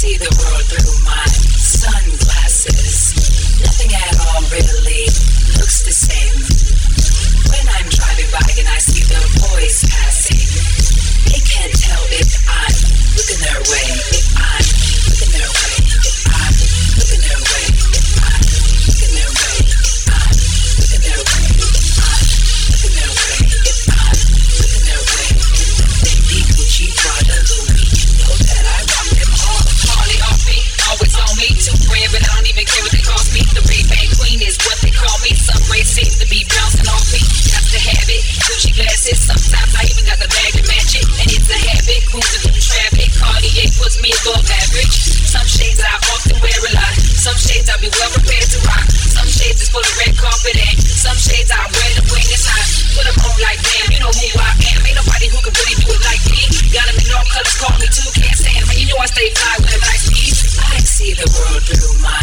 see the world through mine. it. Sometimes I even got the bag to match it. And it's a habit, cruising through traffic. Cartier puts me above average. Some shades I often wear a lot. Some shades I'll be well prepared to rock. Some shades is full of red carpet and some shades I wear them when it's hot. Put them on like damn, you know who I am. Ain't nobody who can really do it like me. Got them in all colors, call me too. Can't stand me. You know I stay fly whenever I see. I see the world through my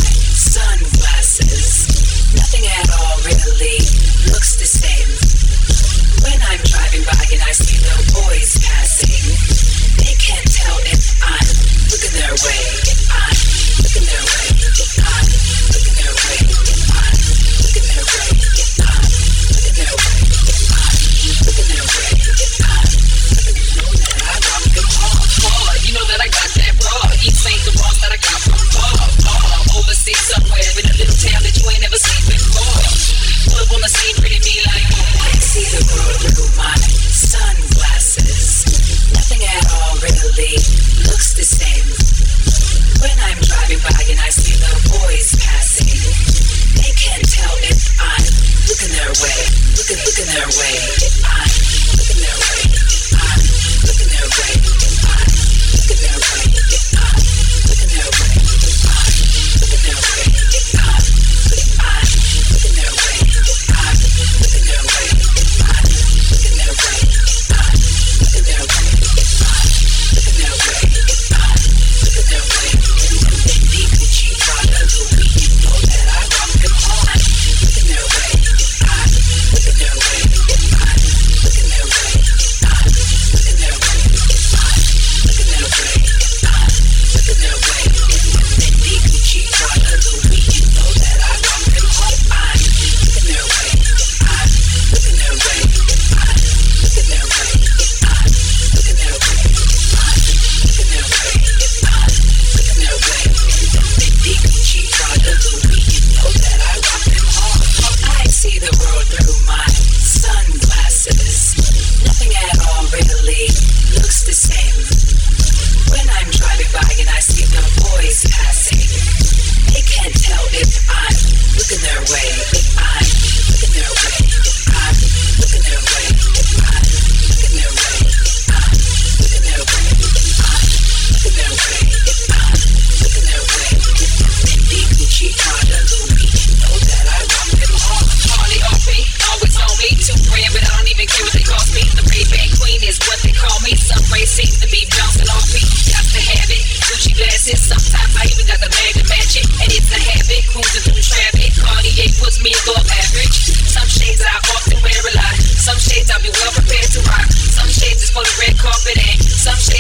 same. When I'm driving by and I see the boys passing, they can't tell if I'm looking their way, looking, looking their way, if I'm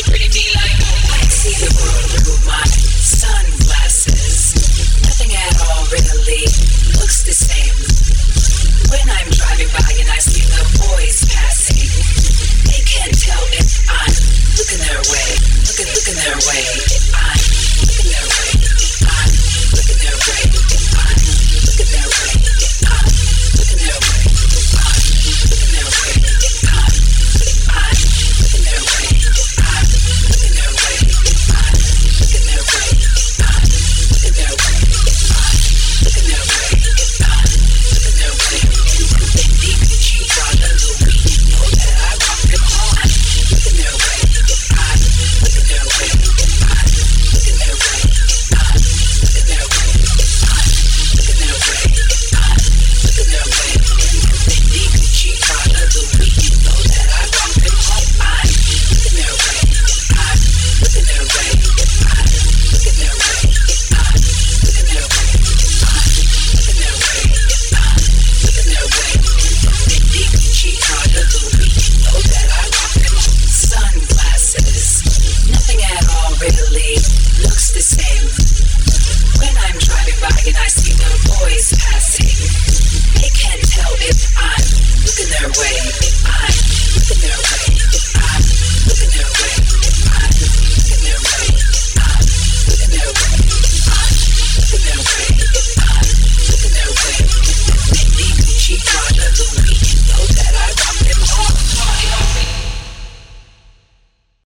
pretty me.